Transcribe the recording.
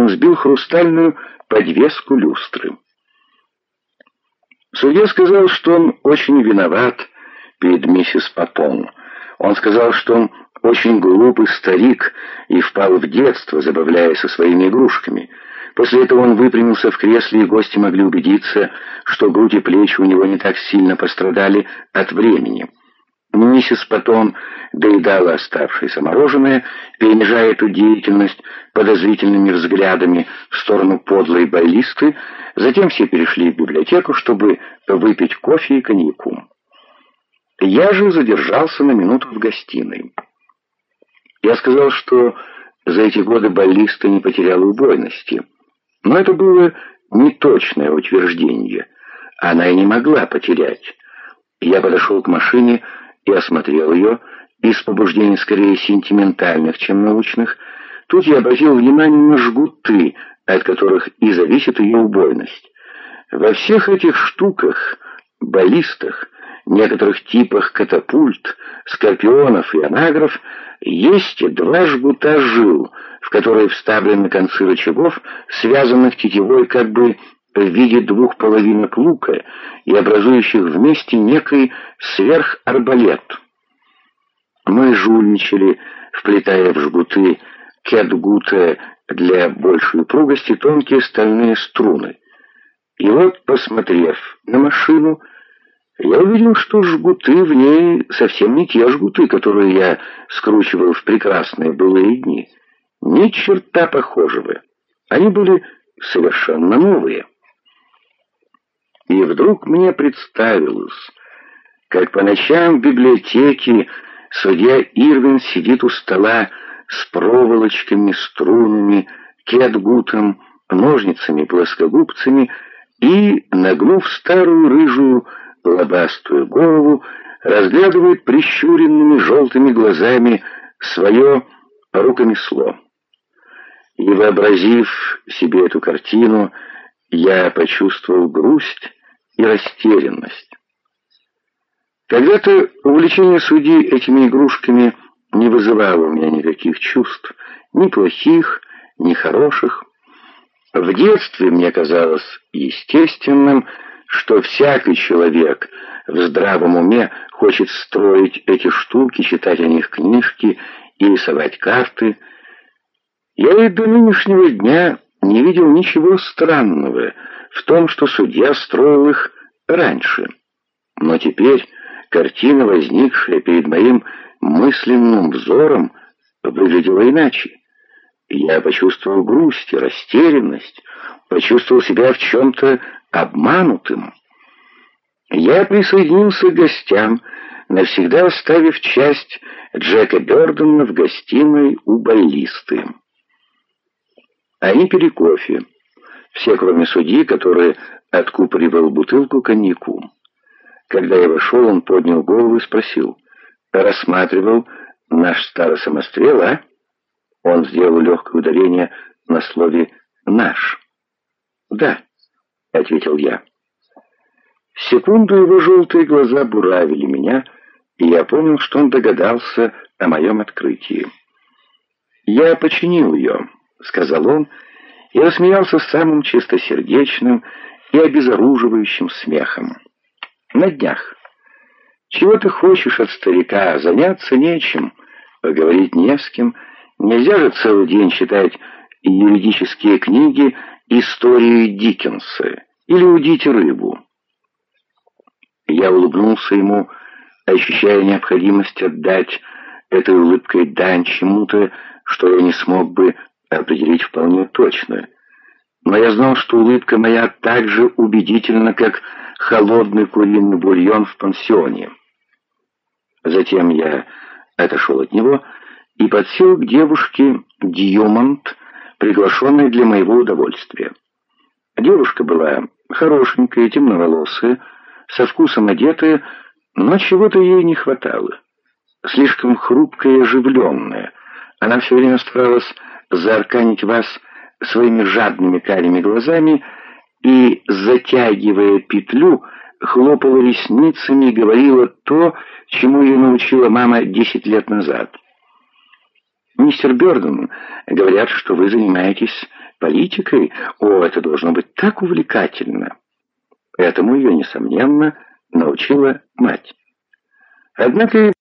он сбил хрустальную подвеску люстры. Судья сказал, что он очень виноват перед миссис Патон. Он сказал, что он очень глупый старик и впал в детство, забавляясь со своими игрушками. После этого он выпрямился в кресле, и гости могли убедиться, что грудь и плечи у него не так сильно пострадали от времени. Миссис потом доедала оставшееся мороженое, перемежая эту деятельность подозрительными взглядами в сторону подлой баллисты, затем все перешли в библиотеку, чтобы выпить кофе и коньяку. Я же задержался на минуту в гостиной. Я сказал, что за эти годы баллиста не потеряла убойности, но это было неточное утверждение. Она и не могла потерять. Я подошел к машине, и осмотрел ее, из побуждений скорее сентиментальных, чем научных, тут я обратил внимание на жгуты, от которых и зависит ее убойность. Во всех этих штуках, баллистах, некоторых типах катапульт, скорпионов и анагров есть два жгута жил, в которые вставлены концы рычагов, связанных тетивой как бы в виде двух половинок лука и образующих вместе некий сверхарбалет. Мы жульничали, вплетая в жгуты кетгута для большей упругости тонкие стальные струны. И вот, посмотрев на машину, я увидел, что жгуты в ней совсем не те жгуты, которые я скручивал в прекрасные былые дни. Ни черта похожего. Они были совершенно новые. И вдруг мне представилось, как по ночам в библиотеке судья Ирвин сидит у стола с проволочками, струнами, кетгутом, ножницами, плоскогубцами и, нагнув старую рыжую лобастую голову, разглядывает прищуренными желтыми глазами свое рукомесло. И, вообразив себе эту картину, я почувствовал грусть и растерянность. Когда-то увлечение судьи этими игрушками не вызывало у меня никаких чувств, ни плохих, ни хороших. В детстве мне казалось естественным, что всякий человек в здравом уме хочет строить эти штуки, читать о них книжки и рисовать карты. Я и до нынешнего дня не видел ничего странного в том, что судья строил их раньше. Но теперь картина, возникшая перед моим мысленным взором, выглядела иначе. Я почувствовал грусть и растерянность, почувствовал себя в чем-то обманутым. Я присоединился к гостям, навсегда оставив часть Джека Бёрдена в гостиной у баллисты. Они пили кофе. Все, кроме судьи, который откупоривал бутылку коньяку. Когда я вошел, он поднял голову и спросил. «Рассматривал наш старый самострел, а?» Он сделал легкое ударение на слове «наш». «Да», — ответил я. Секунду его желтые глаза буравили меня, и я понял, что он догадался о моем открытии. «Я починил ее», — сказал он, и рассмеялся самым чистосердечным и обезоруживающим смехом. «На днях. Чего ты хочешь от старика? Заняться нечем, поговорить не с кем. Нельзя же целый день читать юридические книги истории Диккенса или удить рыбу». Я улыбнулся ему, ощущая необходимость отдать этой улыбкой дань чему-то, что я не смог бы определить вполне точно. Но я знал, что улыбка моя так же убедительна, как холодный куриный бульон в пансионе. Затем я отошел от него и подсел к девушке Дьюмонт, приглашенной для моего удовольствия. Девушка была хорошенькая, темноволосая, со вкусом одетая, но чего-то ей не хватало. Слишком хрупкая и оживленная. Она все время старалась заарканить вас своими жадными карими глазами и, затягивая петлю, хлопала ресницами и говорила то, чему ее научила мама десять лет назад. «Мистер Бёрден, говорят, что вы занимаетесь политикой, о, это должно быть так увлекательно. Этому ее, несомненно, научила мать. Однако